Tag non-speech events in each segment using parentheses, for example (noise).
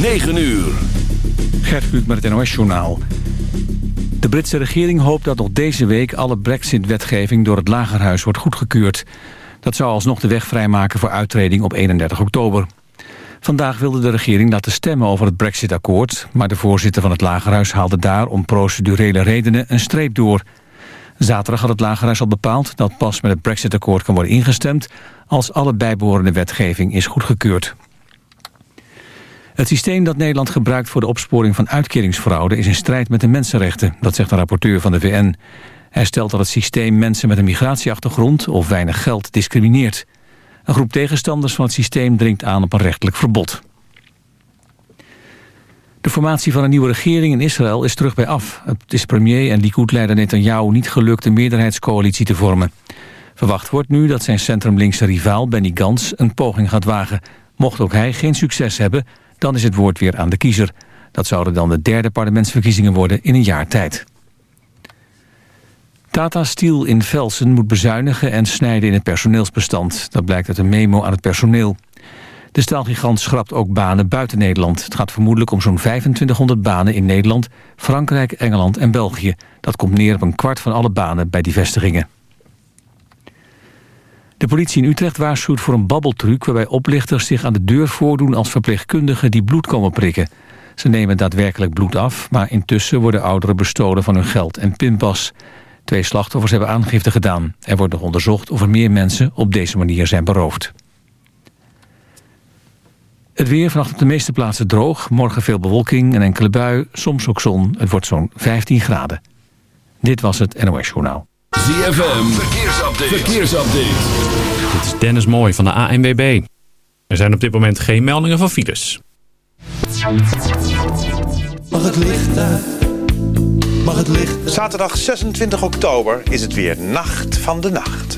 9 uur. Gert Kluk met het NOS-journaal. De Britse regering hoopt dat nog deze week alle brexit-wetgeving door het Lagerhuis wordt goedgekeurd. Dat zou alsnog de weg vrijmaken voor uittreding op 31 oktober. Vandaag wilde de regering laten stemmen over het brexit-akkoord... maar de voorzitter van het Lagerhuis haalde daar om procedurele redenen een streep door. Zaterdag had het Lagerhuis al bepaald dat pas met het brexit-akkoord kan worden ingestemd... als alle bijbehorende wetgeving is goedgekeurd. Het systeem dat Nederland gebruikt voor de opsporing van uitkeringsfraude... is in strijd met de mensenrechten, dat zegt een rapporteur van de VN. Hij stelt dat het systeem mensen met een migratieachtergrond... of weinig geld discrimineert. Een groep tegenstanders van het systeem dringt aan op een rechtelijk verbod. De formatie van een nieuwe regering in Israël is terug bij af. Het is premier en Likud-leider Netanyahu niet gelukt een meerderheidscoalitie te vormen. Verwacht wordt nu dat zijn centrumlinkse rivaal Benny Gantz een poging gaat wagen. Mocht ook hij geen succes hebben, dan is het woord weer aan de kiezer. Dat zouden dan de derde parlementsverkiezingen worden in een jaar tijd. Tata Steel in Velsen moet bezuinigen en snijden in het personeelsbestand. Dat blijkt uit een memo aan het personeel. De staalgigant schrapt ook banen buiten Nederland. Het gaat vermoedelijk om zo'n 2500 banen in Nederland, Frankrijk, Engeland en België. Dat komt neer op een kwart van alle banen bij die vestigingen. De politie in Utrecht waarschuwt voor een babbeltruc... waarbij oplichters zich aan de deur voordoen als verpleegkundigen die bloed komen prikken. Ze nemen daadwerkelijk bloed af, maar intussen worden ouderen bestolen van hun geld en pinpas. Twee slachtoffers hebben aangifte gedaan. Er wordt nog onderzocht of er meer mensen op deze manier zijn beroofd. Het weer vannacht op de meeste plaatsen droog. Morgen veel bewolking, en enkele bui, soms ook zon. Het wordt zo'n 15 graden. Dit was het NOS Journaal. ZFM, verkeersupdate. verkeersupdate. Dit is Dennis Mooij van de ANWB. Er zijn op dit moment geen meldingen van files. Mag het licht uit? Mag het licht Zaterdag 26 oktober is het weer Nacht van de Nacht.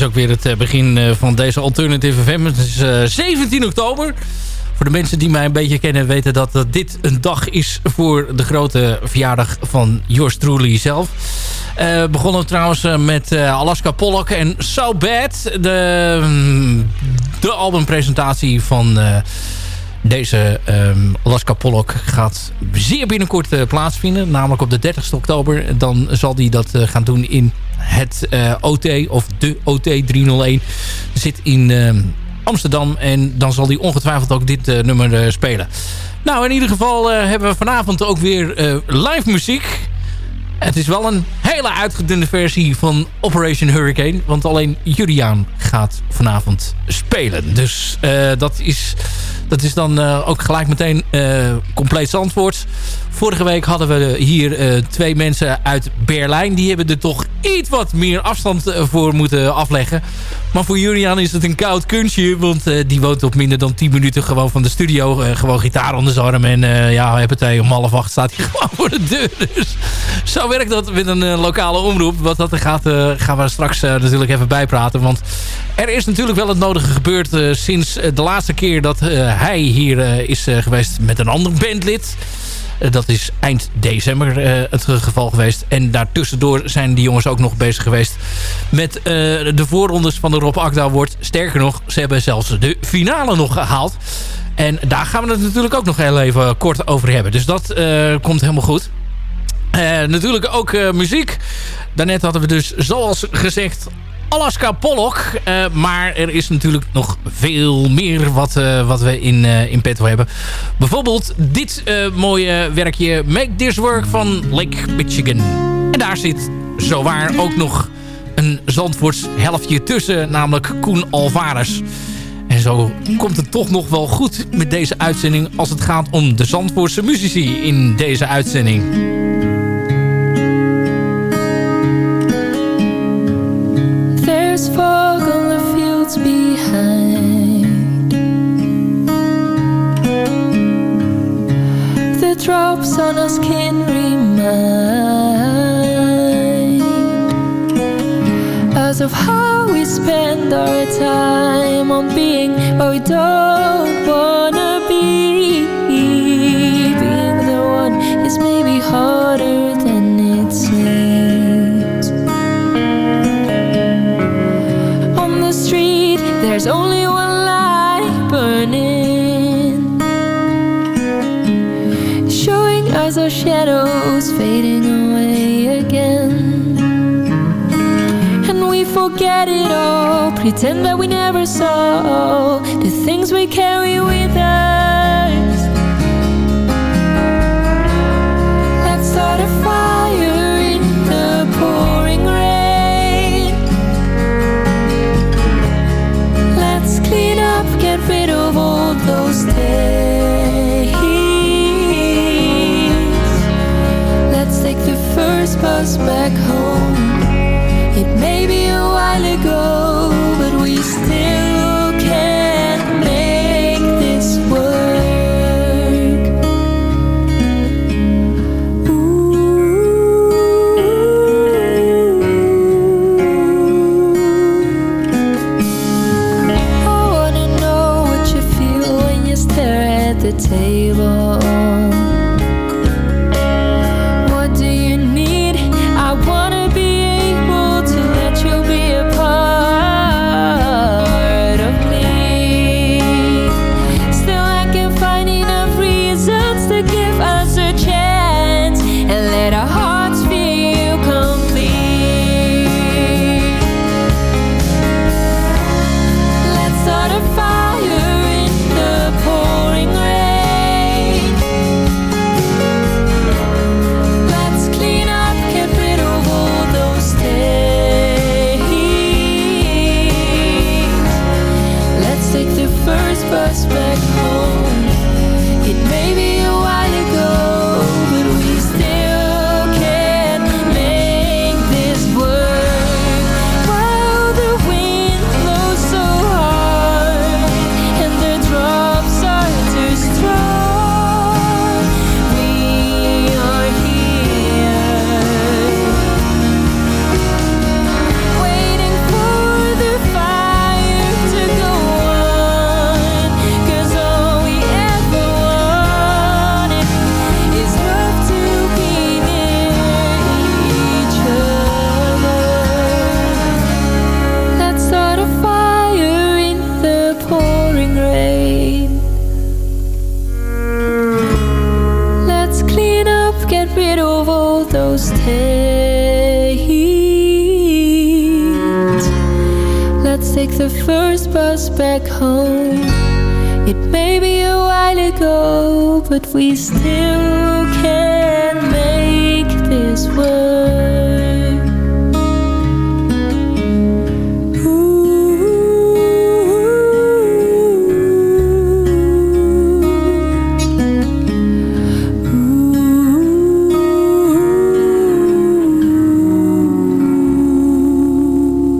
Is ook weer het begin van deze Alternative FM. Het is 17 oktober. Voor de mensen die mij een beetje kennen weten dat dit een dag is voor de grote verjaardag van Yours Truly zelf. Uh, begonnen trouwens met Alaska Pollock en So Bad. De, mm, de albumpresentatie van deze um, Alaska Pollock gaat zeer binnenkort uh, plaatsvinden. Namelijk op de 30 oktober. Dan zal hij dat uh, gaan doen in het uh, OT of de OT 301. Zit in ehm, Amsterdam. En dan zal hij ongetwijfeld ook dit nummer spelen. Nou, in ieder geval hebben we vanavond ook weer live muziek. Het is wel een hele uitgedunde versie van Operation Hurricane. Want alleen Juliaan gaat vanavond spelen. Dus dat is dat is dan uh, ook gelijk meteen uh, compleet antwoord. Vorige week hadden we hier uh, twee mensen uit Berlijn. Die hebben er toch iets wat meer afstand voor moeten afleggen. Maar voor Julian is het een koud kunstje. Want die woont op minder dan 10 minuten gewoon van de studio. gewoon gitaar onder zijn arm. En ja, hij om half acht staat hij (laughs) gewoon voor de deur. Dus zo werkt dat met een lokale omroep. Wat dat gaat, gaan we straks natuurlijk even bijpraten. Want er is natuurlijk wel het nodige gebeurd sinds de laatste keer dat hij hier uh, is uh, geweest met een ander bandlid. Uh, dat is eind december het geval geweest. En daartussendoor zijn die jongens ook nog bezig geweest met de voorrondes van de Rob Akda Award. Sterker nog, ze hebben zelfs de finale nog gehaald. En daar gaan we het natuurlijk ook nog heel even kort over hebben. Dus dat komt helemaal goed. natuurlijk ook muziek. Daarnet hadden we dus, zoals gezegd, Alaska Pollock. Uh, maar er is natuurlijk nog veel meer wat, uh, wat we in, uh, in petto hebben. Bijvoorbeeld dit mooie werkje Make This Work van Lake Michigan. En daar zit zowaar ook nog een Zandvoorts helftje tussen. Namelijk Koen Alvarez. En zo komt het toch nog wel goed met deze uitzending... als het gaat om de Zandvoortse muzici in deze uitzending. Fog on the fields behind. The drops on our skin remind us of how we spend our time on being what we don't wanna be. Being the one is maybe harder Pretend that we never saw The things we carry with back home. It may be a while ago, but we still can make this work.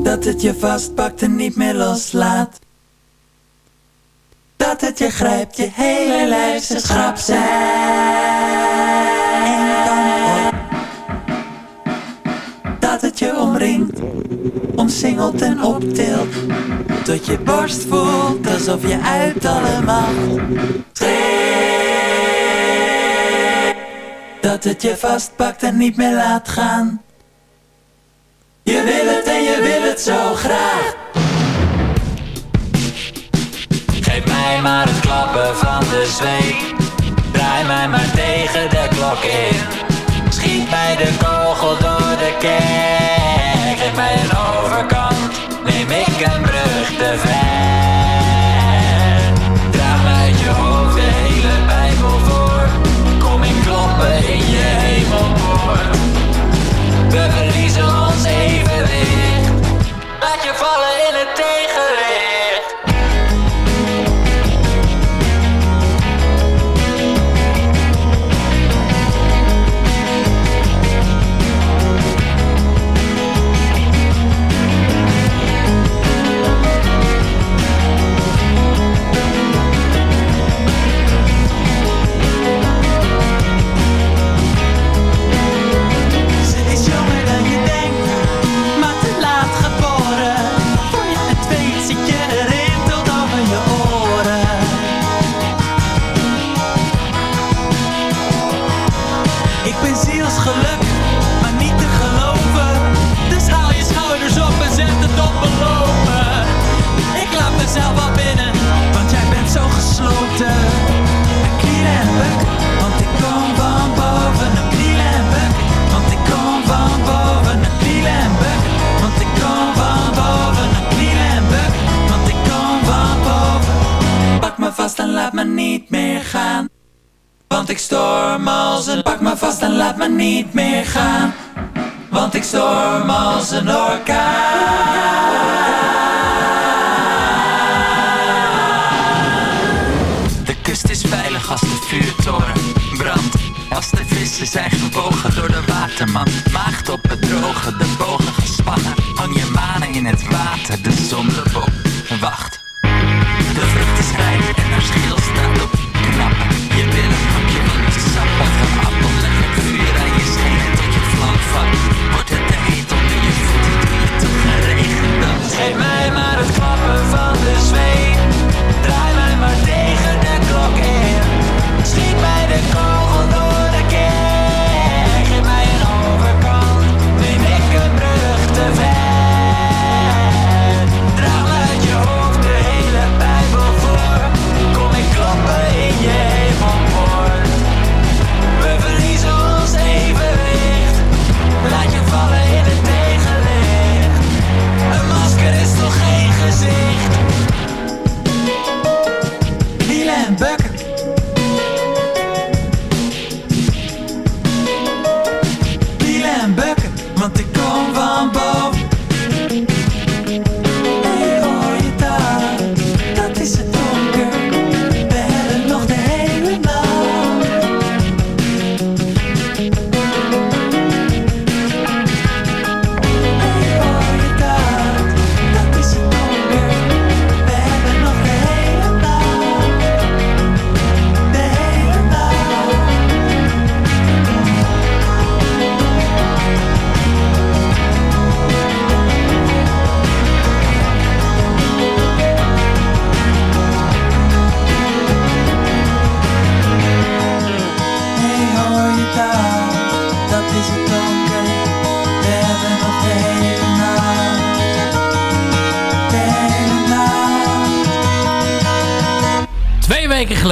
Dat het je vastpakt en niet meer loslaat grijpt je hele lijf zijn dat het je omringt, omsingelt en optilt. Tot je borst voelt alsof je uit allemaal trekt. Dat het je vastpakt en niet meer laat gaan. Je wil het en je wil het zo graag. mij maar het klappen van de zweet. Draai mij maar tegen de klok in. Schiet mij de kogel door de kerk. Geef mij een overkant, neem ik een brug te ver. Draag mij je hoofd de hele Bijbel voor. Kom in kloppen in je hemelpoort.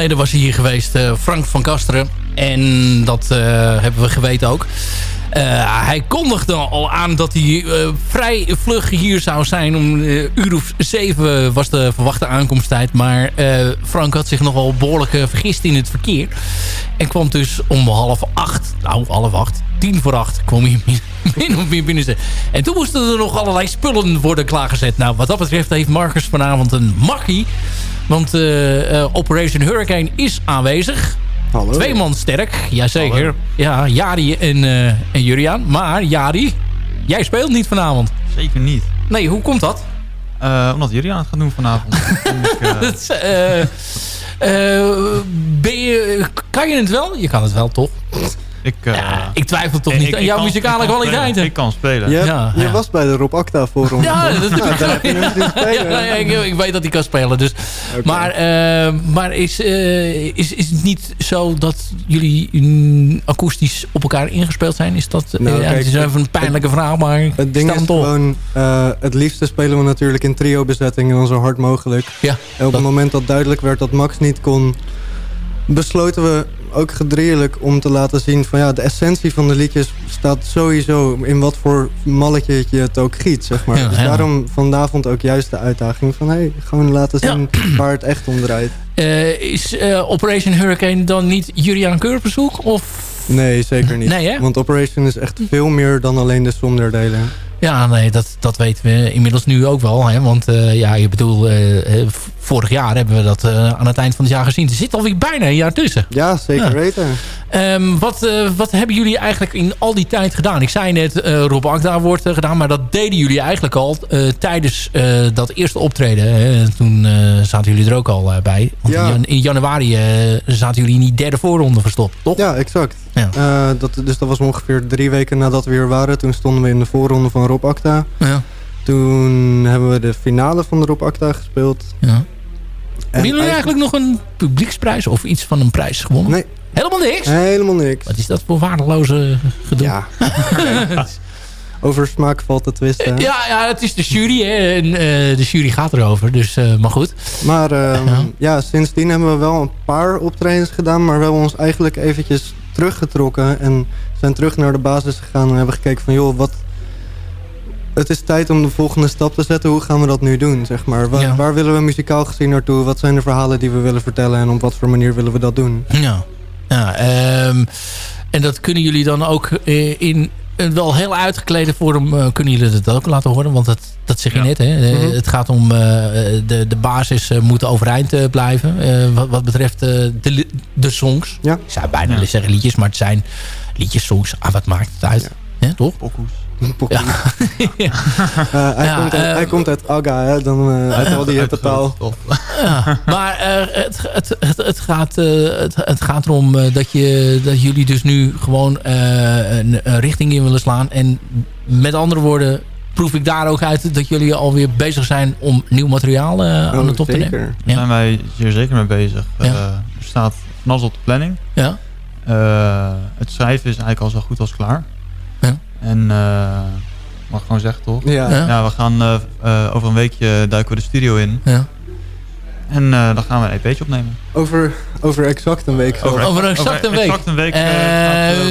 geleden was hier geweest, eh, Frank van Kasteren. En dat eh, hebben we geweten ook. Eh, hij kondigde al aan dat hij vrij vlug hier zou zijn. Om uur of zeven was de verwachte aankomsttijd. Maar Frank had zich nogal behoorlijk vergist in het verkeer. En kwam dus om half acht, nou half acht, tien voor acht kwam hij min (laughs) of binnen. En toen moesten er nog allerlei spullen worden klaargezet. Nou, wat dat betreft heeft Marcus vanavond een makkie. Want Operation Hurricane is aanwezig. Hallo. Twee man sterk, jazeker. Hallo. Ja, Jari en, uh, en Juriaan. Maar Jari, jij speelt niet vanavond. Zeker niet. Nee, hoe komt dat? Uh, omdat Juriaan het gaat doen vanavond. (laughs) ik, uh, ben je, kan je het wel? Je kan het wel, toch? Ik, uh, ja, ik twijfel toch niet aan jouw muzikale kwaliteiten. Ik kan spelen. Je, ja, je ja. was bij de Rob Acta forum. Ja, dat (laughs) (laughs) ja, ik, ik, weet dat hij kan spelen. Dus. Okay. Maar, uh, maar is, uh, is, is het niet zo dat jullie akoestisch op elkaar ingespeeld zijn? Is dat, nou, kijk, het is even een pijnlijke het, vraag, maar Het ding is gewoon, het liefste spelen we natuurlijk in trio bezetting en dan zo hard mogelijk. Ja, en op dat. het moment dat duidelijk werd dat Max niet kon, besloten we ook gedreerlijk om te laten zien van ja, de essentie van de liedjes staat sowieso in wat voor malletje je het ook giet, zeg maar. Ja, dus daarom vanavond ook juist de uitdaging van hey, gewoon laten zien Ja. waar het echt om draait. Eh, is eh, Operation Hurricane dan niet Julian Keurbezoek? Of Nee, zeker niet. Nee? Want Operation is echt veel meer dan alleen de som der delen. Ja, nee, dat, dat weten we inmiddels nu ook wel. Hè? Want eh, ja, je bedoel, eh, eh, vorig jaar hebben we dat aan het eind van het jaar gezien. Er zit alweer bijna een jaar tussen. Ja, zeker Ja. weten. Ehm, wat, wat hebben jullie eigenlijk in al die tijd gedaan? Ik zei net, Rob Agda wordt gedaan, maar dat deden jullie eigenlijk al tijdens dat eerste optreden. Hè? Toen zaten jullie er ook al bij. Want Ja. in, jan- in januari zaten jullie in die derde voorronde verstopt, toch? Ja, exact. Ja. Dat, dus dat was ongeveer drie weken nadat we hier waren. Toen stonden we in de voorronde van Rob Acta. Ja. Toen hebben we de finale van de Rob Acta gespeeld. ja. En Hebben jullie eigenlijk nog een publieksprijs of iets van een prijs gewonnen? Nee, Helemaal niks? helemaal niks. Wat is dat voor waardeloze gedoe? Ja. (laughs) Over smaak valt te twisten. hè? Ja, ja, het is de jury hè, en eh, de jury gaat erover. Dus, eh, maar goed. Maar ehm, Ja. ja. sindsdien hebben we wel een paar optredens gedaan. Maar we hebben ons eigenlijk eventjes teruggetrokken. En zijn terug naar de basis gegaan. En hebben gekeken van joh, wat... Het is tijd om de volgende stap te zetten. Hoe gaan we dat nu doen, zeg maar? Waar, Ja. waar willen we muzikaal gezien naartoe? Wat zijn de verhalen die we willen vertellen? En op wat voor manier willen we dat doen? Ja. ja ehm, en dat kunnen jullie dan ook eh, in een wel heel uitgeklede vorm... eh, kunnen jullie dat ook laten horen? Want dat, dat zeg je Ja. net. Hè? Eh, Mhm. Het gaat om eh, de, de basis moet overeind blijven. eh, wat, wat betreft eh, de, de songs. Ja. Ik zou bijna Ja. zeggen liedjes, maar het zijn liedjes, songs. Ah, wat maakt het uit? Ja, toch? (laughs) Ja. Eh, hij, Ja, komt uit, eh, hij komt uit Aga, hè? Dan, eh uit al die hippe taal. Ja, maar eh, het, het, het, het, gaat, eh, het, het gaat erom eh, dat, je, dat jullie dus nu gewoon eh, een, een richting in willen slaan. En met andere woorden proef ik daar ook uit dat jullie alweer bezig zijn om nieuw materiaal eh, aan Oh, de top te nemen. zeker. Daar Ja. zijn wij hier zeker mee bezig. Ja. Eh, er staat van alles op de planning. Ja, Eh, het schrijven is eigenlijk al zo goed als klaar. En eh mag ik gewoon zeggen toch? Ja. Ja. We gaan eh, eh, over een weekje duiken we de studio in. ja. En eh, dan gaan we een EP'tje opnemen. Over, over exact een week. zo. Over exact een week. Exact een week.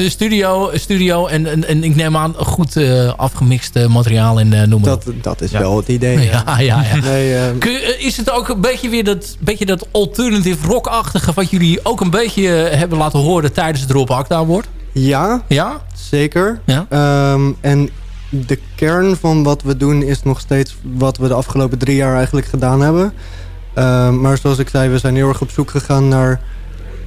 studio, studio en, en, en ik neem aan goed eh, afgemixt materiaal en eh noem maar op. Dat, dat is Ja. wel het idee. Ja, ja, (laughs) ja. Nee, je- is het ook een beetje weer dat, beetje dat alternative rock-achtige... wat jullie ook een beetje hebben laten horen tijdens het Rob Akda wordt? Ja, Ja? zeker. Ja? Ehm, en de kern van wat we doen is nog steeds wat we de afgelopen drie jaar eigenlijk gedaan hebben. Ehm, maar zoals ik zei, we zijn heel erg op zoek gegaan naar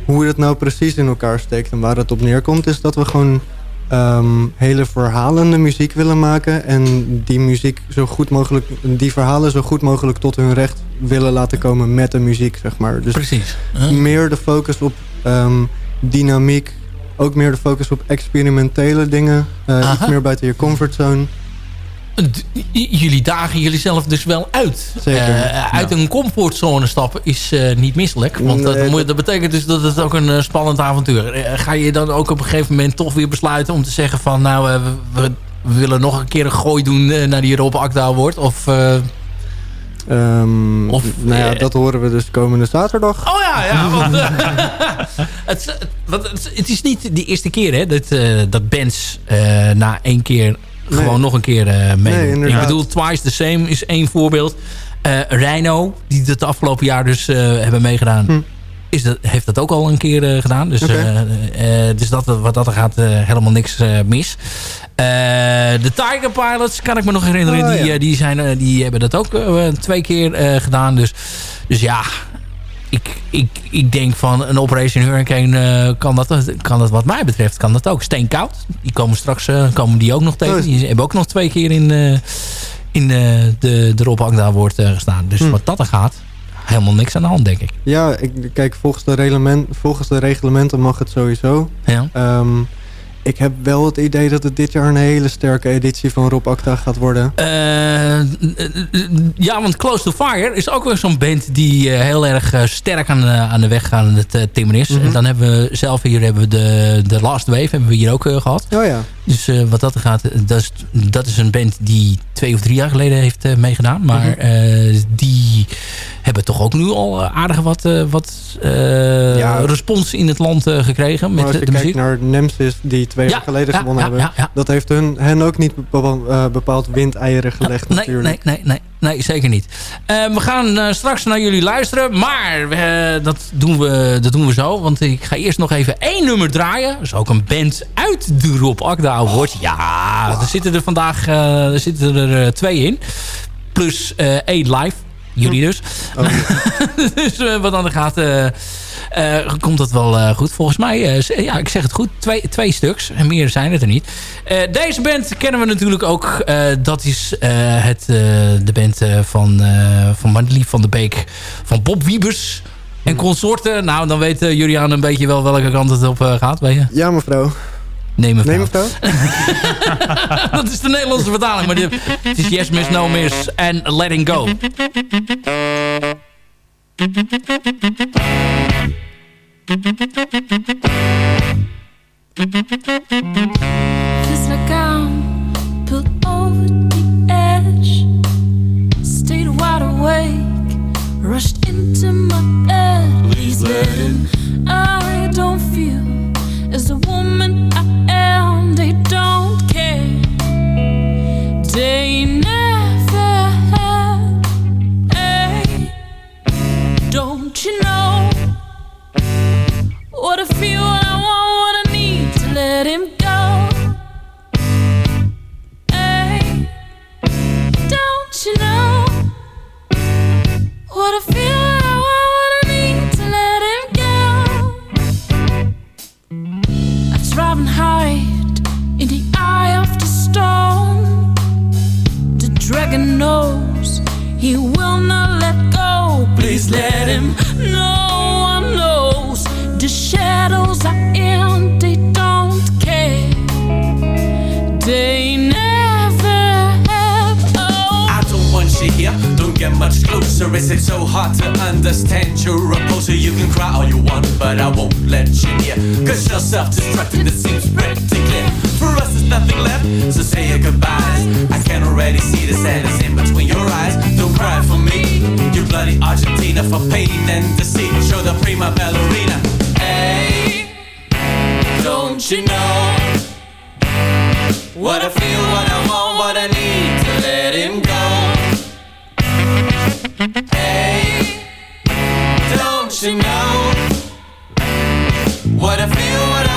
hoe het nou precies in elkaar steekt. En waar het op neerkomt is dat we gewoon ehm, hele verhalende muziek willen maken. En die muziek zo goed mogelijk, die verhalen zo goed mogelijk tot hun recht willen laten komen met de muziek, zeg maar. Dus Precies. Huh? meer de focus op dynamiek. Ook meer de focus op experimentele dingen. Eh, Aha. iets meer buiten je comfortzone. Jullie dagen jullie zelf dus wel uit. Zeker. Eh, uit een comfortzone stappen is eh, niet misselijk. Want dat, moet- betekent dus dat het ook een eh, spannend avontuur. Eh, ga je dan ook op een gegeven moment toch weer besluiten om te zeggen van... nou, eh, we, we- willen nog een keer een gooi doen eh, naar die Rob Akda wordt? Of, eh, Ehm, Of, nou ja, eh, dat horen we dus komende zaterdag. oh ja, ja. (laughs) Want, eh, (laughs) het, want het, het is niet de eerste keer hè, dat, eh, dat bands na één keer gewoon nog een keer meedoen. Nee, Ik bedoel, Twice the Same is één voorbeeld. Rhino, die het afgelopen jaar dus hebben meegedaan... Hm. Is dat, heeft dat ook al een keer eh, gedaan. Dus, eh, eh, dus dat, wat dat er gaat, helemaal niks mis. De Tiger Pilots, kan ik me nog herinneren. Oh, die, ja. die, zijn, die hebben dat ook twee keer gedaan. Dus, dus ja, ik, ik, ik denk van een Operation Hurricane kan, dat, kan dat wat mij betreft kan dat ook. Steenkoud, die komen straks komen die ook nog tegen. Oh, Die hebben ook nog twee keer in, in de, de Rob Agda woord eh, gestaan. Dus Hm. wat dat er gaat, helemaal niks aan de hand, denk ik. Ja, ik, kijk, volgens de, reglement, volgens de reglementen mag het sowieso. Ja. Ehm, ik heb wel het idee dat het dit jaar een hele sterke editie van Rob Acta gaat worden. Eh, ja, want Close to Fire is ook weer zo'n band die eh, heel erg eh, sterk aan, eh, aan de weg gaan het timmeren is. Mhm. En dan hebben we zelf hier hebben we de, de Last Wave hebben we hier ook eh, gehad. Oh ja. Dus wat dat gaat, dat is, dat is een band die twee of drie jaar geleden heeft meegedaan. Maar Mhm. die hebben toch ook nu al eh, aardig wat, eh, wat eh, Ja. respons in het land gekregen met als je de kijkt muziek. naar Nemesis, die twee Ja, jaar geleden gewonnen hebben. Dat heeft hun, hen ook niet bepaald, bepaald windeieren gelegd nee, natuurlijk. Nee, nee, nee, nee, zeker niet. We gaan straks naar jullie luisteren. Maar dat, doen we, dat doen we zo. Want ik ga eerst nog even één nummer draaien. Dat is ook een band uit de Rob Akda Award. Ja, er zitten er vandaag er zitten er twee in. Plus één live. Jullie dus. Oh, (laughs) dus eh, wat dan er gaat, eh, komt dat wel goed. Volgens mij, ja, ik zeg het goed, twee, twee stuks. En meer zijn het er niet. Deze band kennen we natuurlijk ook. Dat is het, de band van, van Madelief van de Beek. Van Bob Wiebers en consorten. Nou, dan weten Julian een beetje wel welke kant het op gaat. Weet je? Ja, mevrouw. Nee, mevrouw. Nee, mevrouw? dat is de Nederlandse vertaling. Maar dit, het is Yes Miss No Miss en Letting Go. Feels like I'm pulled over the edge. Stayed wide awake, rushed into my bed. Please let him. I don't feel as a woman what I feel? What I want, what I need to let him go. Hey, don't you know what I feel? What I want, what I need to let him go. I try and hide in the eye of the storm. The dragon knows he will not let go. Please let him. No closer. Is it so hard to understand your opposer? You can cry all you want, but I won't let you near. Cause you're self destructing, that seems pretty clear. For us, there's nothing left, so say your goodbyes. I can already see the sadness in between your eyes. Don't cry for me, you bloody Argentina for pain and deceit. Show the prima ballerina. Hey, don't you know? What I feel, what I want, what I need to let him go. Hey, don't you know? What I feel, what I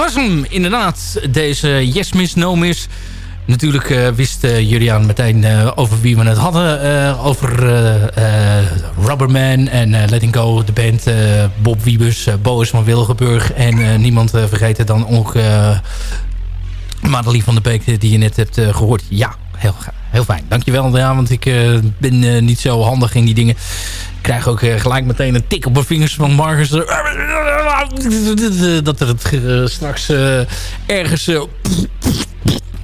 was hem inderdaad. Deze Yes Miss No Miss. Natuurlijk uh, wist uh, Julian meteen uh, over wie we het hadden. over Rubberman en Letting Go, de band. Bob Wiebus, Boris van Wilgenburg. En niemand vergeten dan ook Madeline van der Beek die je net hebt gehoord. Ja, heel, heel fijn. Dankjewel. Ja, want ik ben niet zo handig in die dingen. Ik krijg ook gelijk meteen een tik op mijn vingers van Marcus. Dat er het straks ergens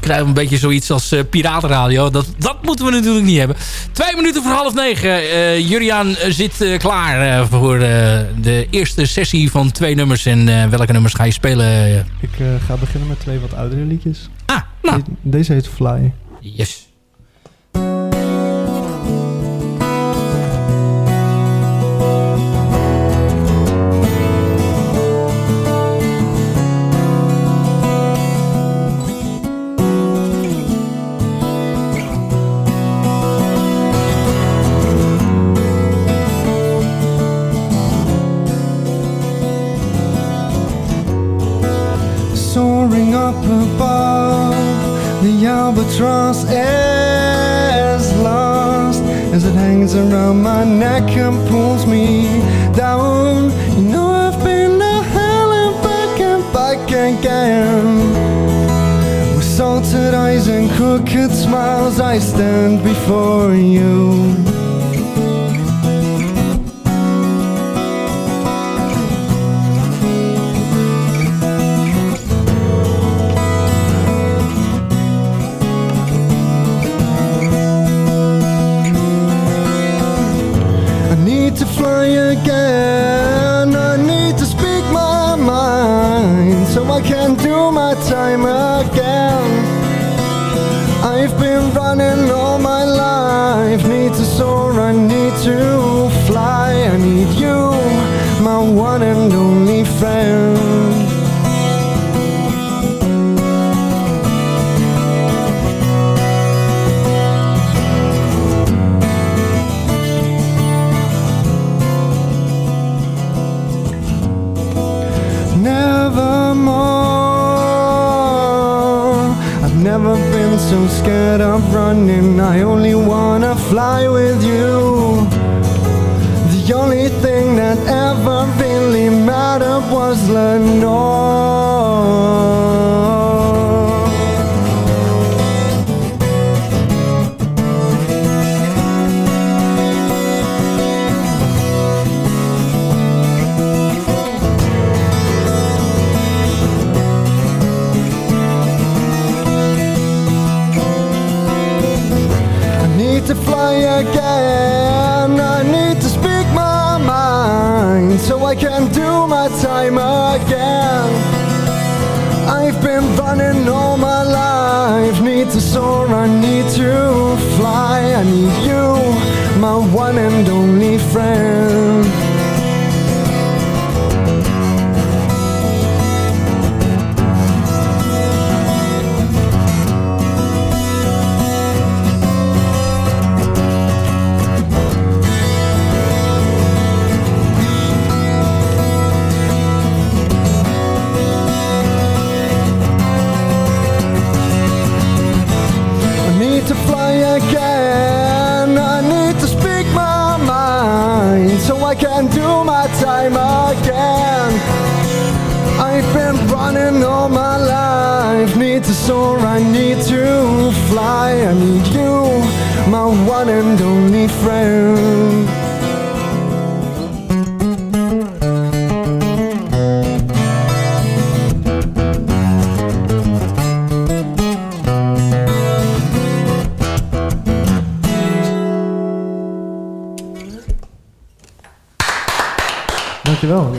krijgen we een beetje zoiets als piratenradio. Dat, dat moeten we natuurlijk niet hebben. Twee minuten voor half negen. Juriaan zit klaar voor de eerste sessie van twee nummers. En welke nummers ga je spelen? Ik ga beginnen met twee wat oudere liedjes. Ah, nou. Deze heet Fly. Yes. that ever really mattered was Lenore.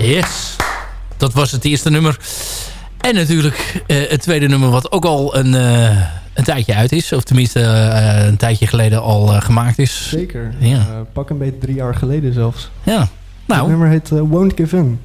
Yes. Dat was het eerste nummer. En natuurlijk uh, het tweede nummer wat ook al een, uh, een tijdje uit is. Of tenminste uh, een tijdje geleden al gemaakt is. Zeker. Ja. pak een beetje drie jaar geleden zelfs. Ja. Nou. Het nummer heet Won't Give In.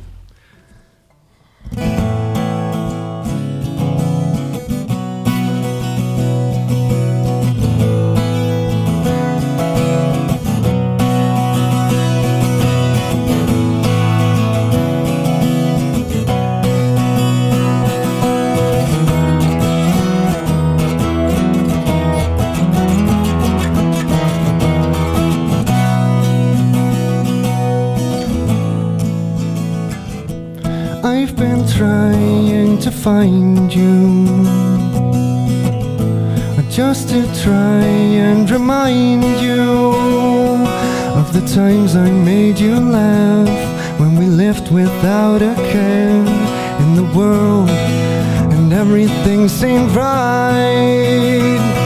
Find you just to try and remind you of the times I made you laugh when we lived without a care in the world and everything seemed right.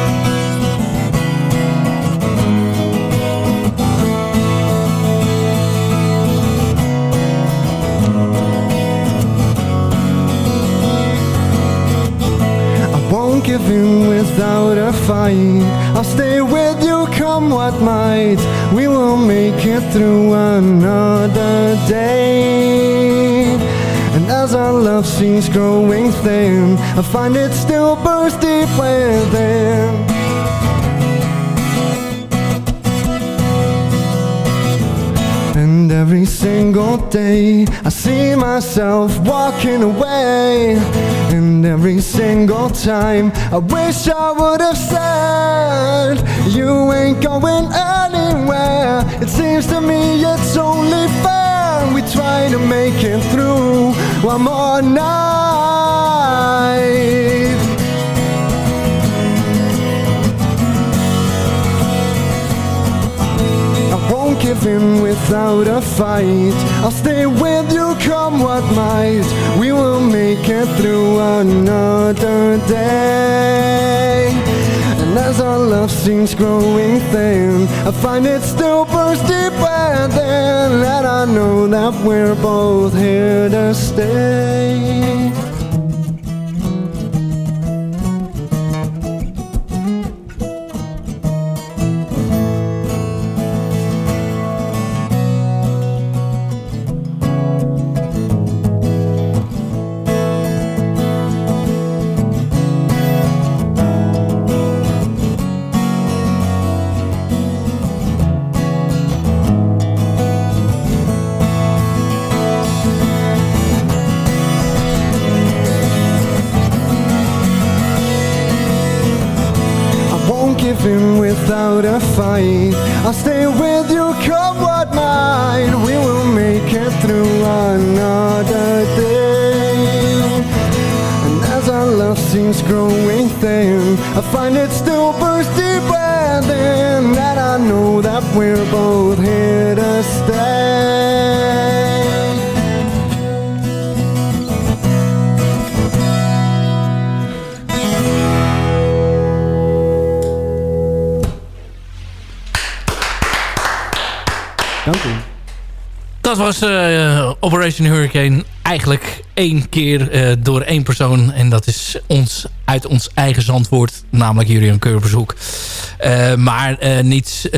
Give in without a fight. I'll stay with you come what might. We will make it through another day. And as our love seems growing thin, I find it still burns deep within. And every single day. I see myself walking away. And every single time I wish I would have said You ain't going anywhere. It seems to me it's only fair We try to make it through one more night in without a fight. I'll stay with you come what might. We will make it through another day. And as our love seems growing thin, I find it still burns deep within. And I know that we're both here to stay. Fight. I'll stay with you come what might. We will make it through another day. And as our love seems growing thin, I find it was eh, Operation Hurricane. Eigenlijk één keer eh, door één persoon. En dat is ons uit ons eigen zandwoord. Namelijk Julian Keurbezoek. Eh maar niets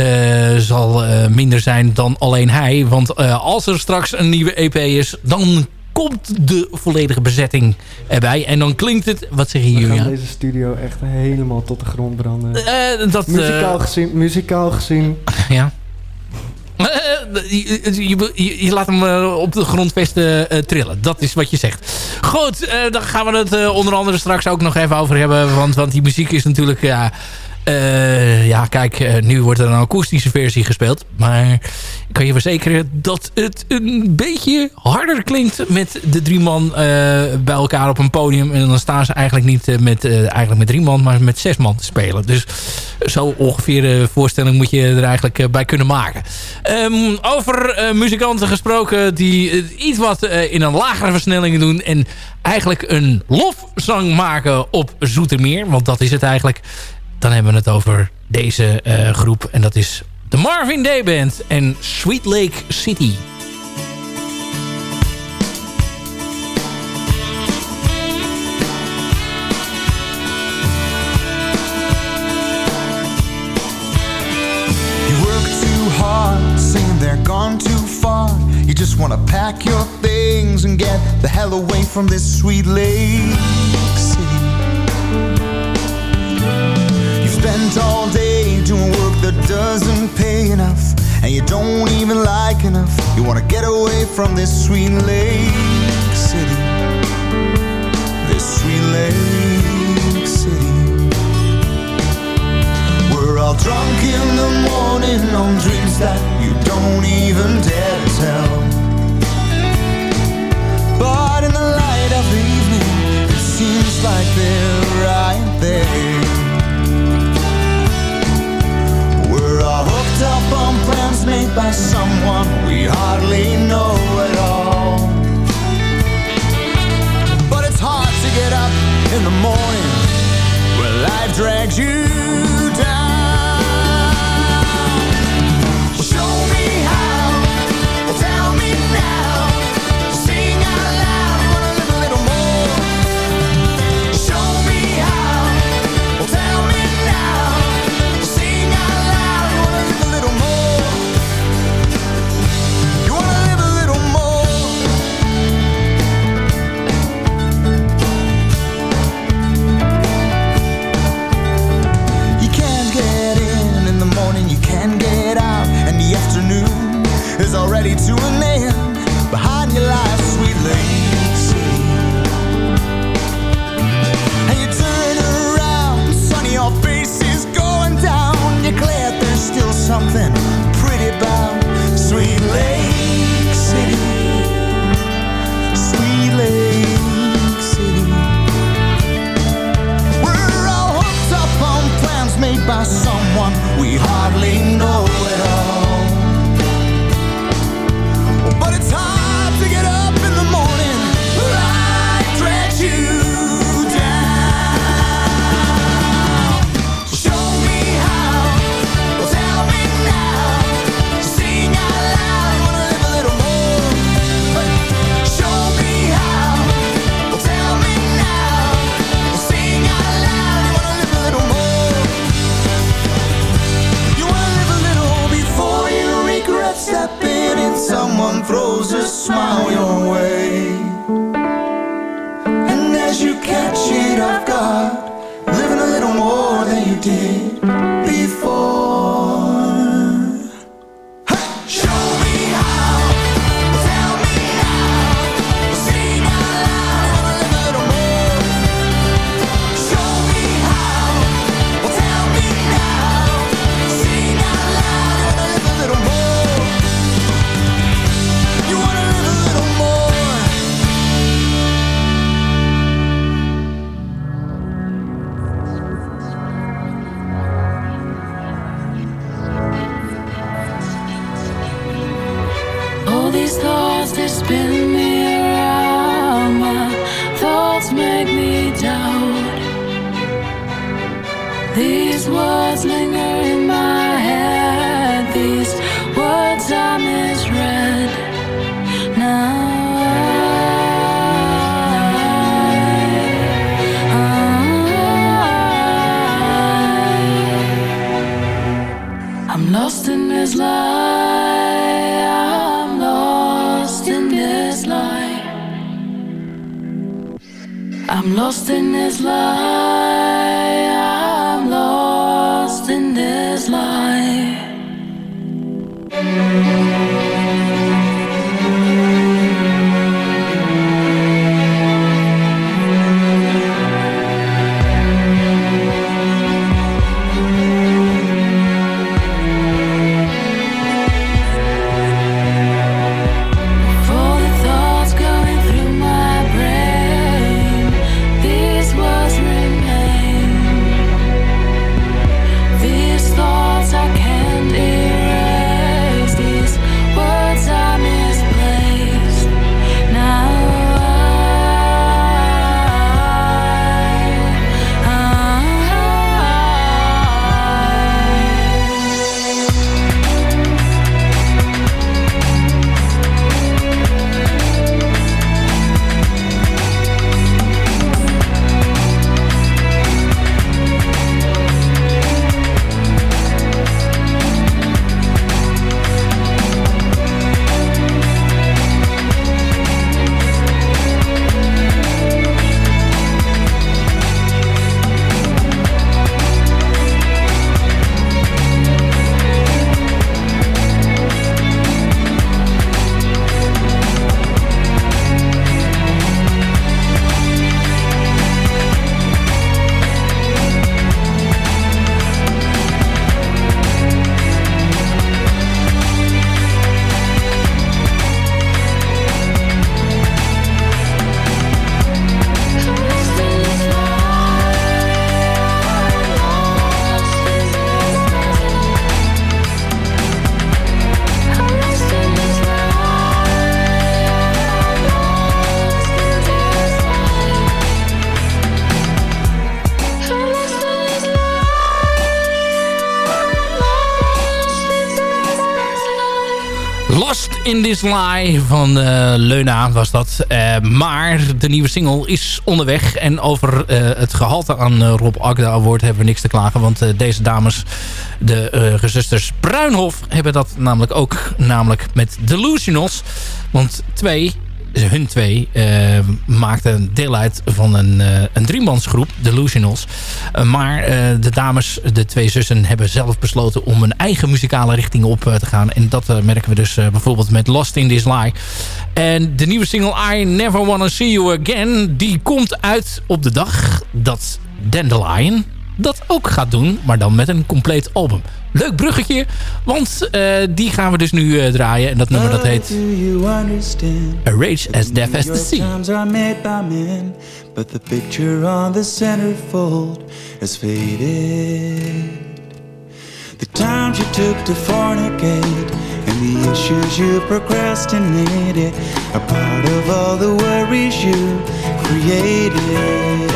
zal minder zijn dan alleen hij. Want als er straks een nieuwe EP is... dan komt de volledige bezetting erbij. En dan klinkt het... Wat zeg je We gaan deze studio echt helemaal tot de grond branden. Eh, dat, muzikaal, gezien, muzikaal gezien. Ja. Je, je, je- laat hem eh, op de grondvesten eh, trillen. Dat is wat je zegt. Goed, eh, daar gaan we het onder andere straks ook nog even over hebben. Want, want die muziek is natuurlijk... Ja, ja, kijk, eh, nu wordt er een akoestische versie gespeeld. Maar ik kan je verzekeren dat het een beetje harder klinkt... met de drie man eh, bij elkaar op een podium. En dan staan ze eigenlijk niet eh, met, eh, eigenlijk met drie man... maar met zes man te spelen. Dus zo ongeveer de voorstelling moet je er eigenlijk eh, bij kunnen maken. Ehm, over eh, muzikanten gesproken die eh, iets wat eh, in een lagere versnelling doen... en eigenlijk een lofzang maken op Zoetermeer. Want dat is het eigenlijk. Dan hebben we het over deze eh, groep. En dat is de Marvin Day Band en Sweet Lake City. You just wanna pack your things and get the hell away from this sweet lake spent all day doing work that doesn't pay enough, and you don't even like enough. You wanna get away from this sweet lake city. This sweet lake city. We're all drunk in the morning on dreams that you don't even dare in This Lie van eh, Leuna was dat. Eh, maar de nieuwe single is onderweg. En over eh, het gehalte aan Rob Agda Award hebben we niks te klagen. Want deze dames, de gezusters Bruinhof, hebben dat namelijk ook namelijk met Delusionals. Want twee, hun twee, eh, maakten deel uit van een, eh een driemansgroep, Delusionals. Eh, maar eh, de dames, de twee zussen, hebben zelf besloten om een eigen muzikale richting op te gaan. En dat merken we dus bijvoorbeeld met Lost in This Lie. En de nieuwe single I Never Wanna See You Again, die komt uit op de dag dat Dandelion dat ook gaat doen, maar dan met een compleet album. Leuk bruggetje, want eh, die gaan we dus nu eh, draaien. En dat nummer dat heet you understand? A Rage as Deaf as the Sea. times are made by men, but the picture on the centerfold has faded. The times you took to fornicate and the issues you procrastinated are part of all the worries you created.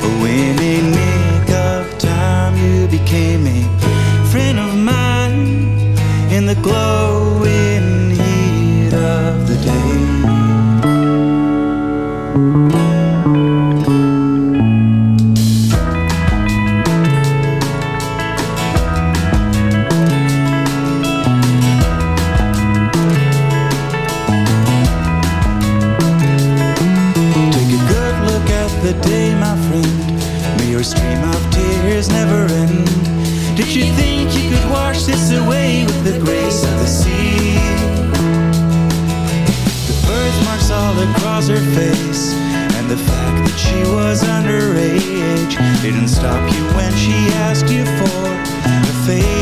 But when in nick of time you became a friend of mine in the glowing heat of the day. her face And the fact that she was underage Didn't stop you when she asked you for a favor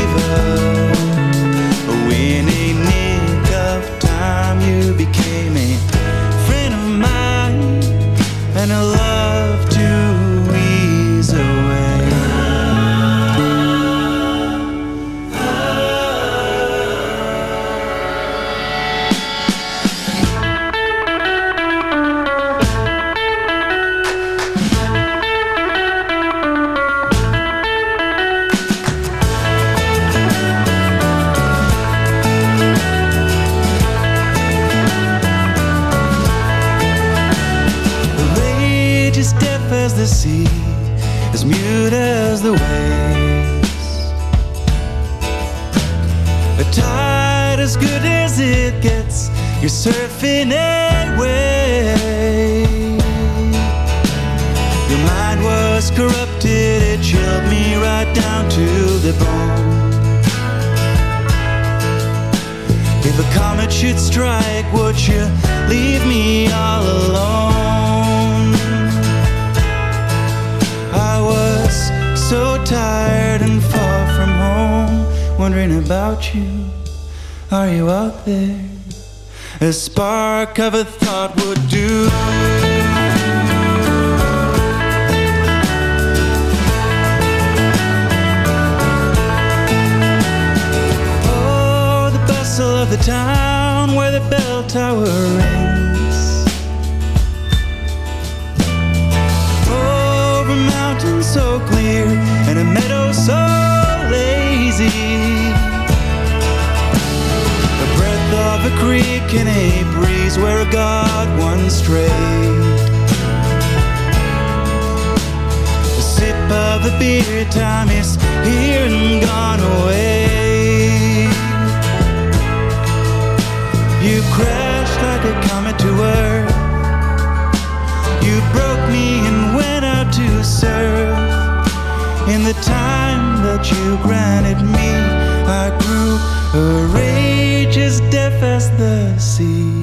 beer time is here and gone away. You crashed like a comet to earth. You broke me and went out to serve. In the time that you granted me, I grew a rage as deaf as the sea.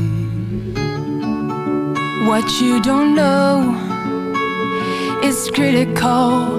What you don't know is critical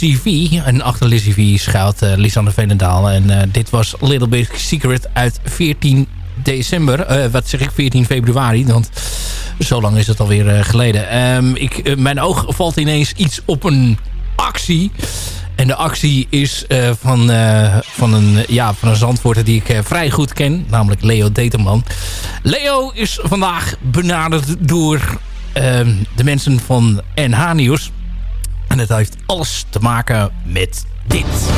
Lizzie V. En achter Lizzie V schuilt uh, Lisanne Veenendaal. En uh, dit was Little Big Secret uit 14 december. wat zeg ik, 14 februari. Want zo lang is het alweer geleden. Um, ik, mijn oog valt ineens iets op een actie. En de actie is uh, van, uh, van, een, ja, van een zandvoorter die ik uh, vrij goed ken. Namelijk Leo Determan. Leo is vandaag benaderd door ehm, de mensen van NH Nieuws. En het heeft alles te maken met dit.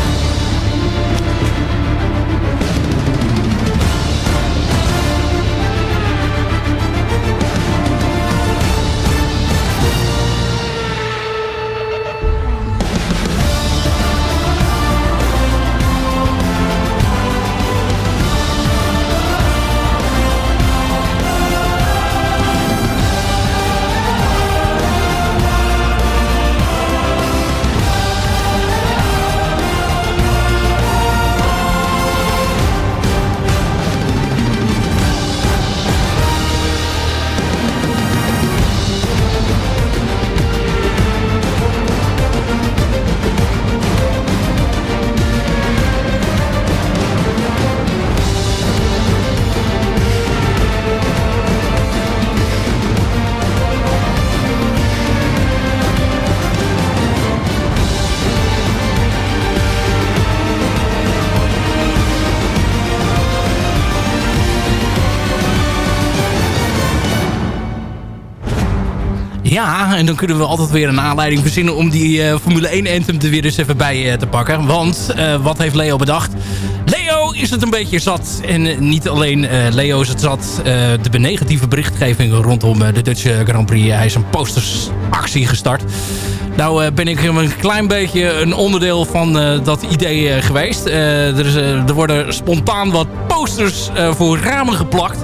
En dan kunnen we altijd weer een aanleiding verzinnen om die uh, Formule 1 Anthem er weer eens even bij uh, te pakken. Want uh, wat heeft Leo bedacht? Leo is het een beetje zat. En niet alleen Leo is het zat. de negatieve berichtgeving rondom de Dutch Grand Prix. Hij is een postersactie gestart. Nou ben ik een klein beetje een onderdeel van dat idee geweest. er, is, er worden spontaan wat posters voor ramen geplakt.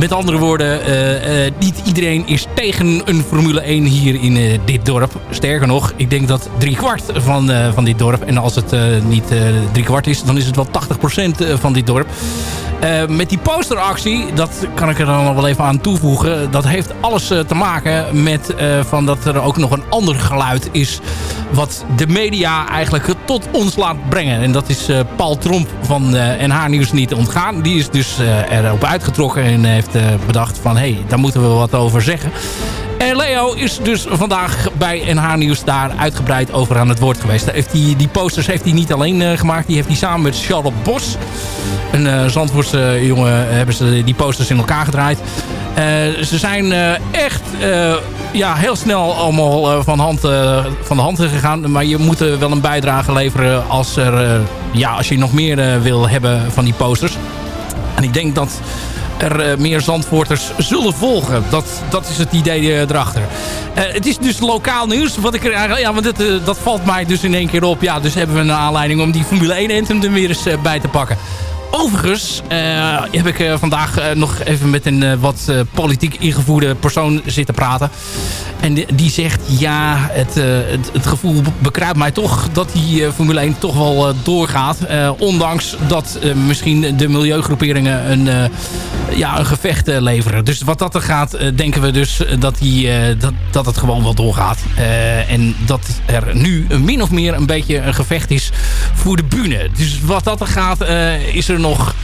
Met andere woorden, uh, uh, niet iedereen is tegen een Formule 1 hier in uh, dit dorp. Sterker nog, ik denk dat drie kwart van, van dit dorp... en als het niet drie kwart is, dan is het wel 80% van dit dorp... Uh, met die posteractie, dat kan ik er dan nog wel even aan toevoegen. Dat heeft alles uh, te maken met uh, van dat er ook nog een ander geluid is. Wat de media eigenlijk tot ons laat brengen. En dat is Paul Tromp van NH Nieuws niet ontgaan. Die is dus erop uitgetrokken en heeft bedacht van... hé, hey, daar moeten we wat over zeggen. En Leo is dus vandaag bij NH Nieuws daar uitgebreid over aan het woord geweest. Die, die posters heeft hij niet alleen uh, gemaakt. Die heeft hij samen met Charlotte Bos, een uh, jongen, hebben ze die posters in elkaar gedraaid. Ze zijn echt ja, heel snel allemaal van, hand, van de hand gegaan. Maar je moet wel een bijdrage leveren als, er, ja, als je nog meer wil hebben van die posters. En ik denk dat er uh, meer Zandvoorters zullen volgen. Dat, dat is het idee uh, erachter. Uh, het is dus lokaal nieuws. Wat ik ja, want dit, dat valt mij dus in één keer op. Ja, dus hebben we een aanleiding om die Formule 1 Anthem er weer eens bij te pakken. Overigens uh, heb ik uh, vandaag uh, nog even met een wat politiek ingevoerde persoon zitten praten. En die, die zegt, ja, het, het, het, gevoel bekruipt mij toch dat die Formule 1 toch wel doorgaat. ondanks dat misschien de milieugroeperingen een, ja, een gevecht leveren. Dus wat dat er gaat, denken we dus dat, die, dat, dat het gewoon wel doorgaat. en dat er nu min of meer een beetje een gevecht is voor de bühne. Dus wat dat er gaat, is er nog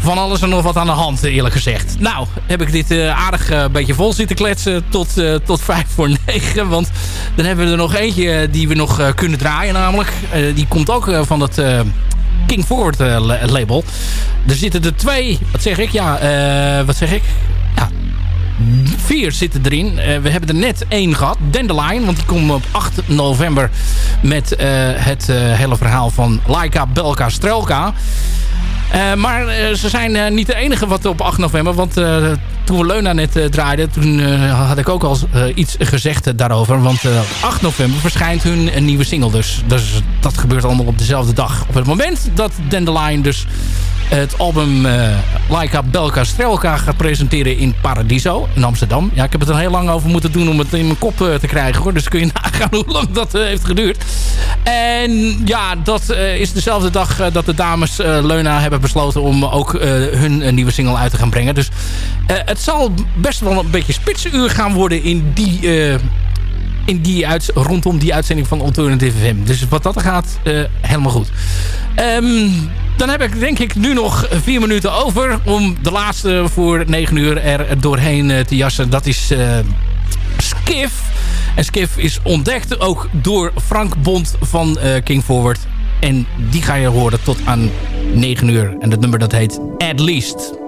van alles en nog wat aan de hand, eerlijk gezegd. Nou, heb ik dit uh, aardig een uh, beetje vol zitten kletsen tot, uh, tot vijf voor negen. Want dan hebben we er nog eentje die we nog kunnen draaien namelijk. die komt ook van het King Forward label. Er zitten er twee, wat zeg ik? Ja, wat zeg ik? Ja, vier zitten erin. we hebben er net één gehad, Dandelion. Want die komt op 8 november met het hele verhaal van Laika Belka Strelka. Uh, maar uh, ze zijn uh, niet de enige wat op 8 november. Want toen we Leuna net draaiden, toen had ik ook al iets gezegd daarover. Want 8 november verschijnt hun een nieuwe single. Dus, dus dat gebeurt allemaal op dezelfde dag. Op het moment dat Dandelion dus het album uh, Laika Belka Strelka gaat presenteren in Paradiso in Amsterdam. Ja, ik heb het er heel lang over moeten doen om het in mijn kop uh, te krijgen hoor. Dus kun je (laughs) nagaan hoe lang dat uh, heeft geduurd. En ja, dat is dezelfde dag dat de dames Leuna hebben besloten om ook hun nieuwe single uit te gaan brengen. Dus het zal best wel een beetje spitsuur gaan worden in die in die uit, rondom die uitzending van Alternative FM. Dus wat dat gaat, eh, helemaal goed. Ehm, dan heb ik denk ik nu nog vier minuten over... om de laatste voor negen uur er doorheen eh, te jassen. Dat is uh, Skiff. En Skiff is ontdekt ook door Frank Bond van King Forward. En die ga je horen tot aan 9 uur. En het nummer dat heet At Least.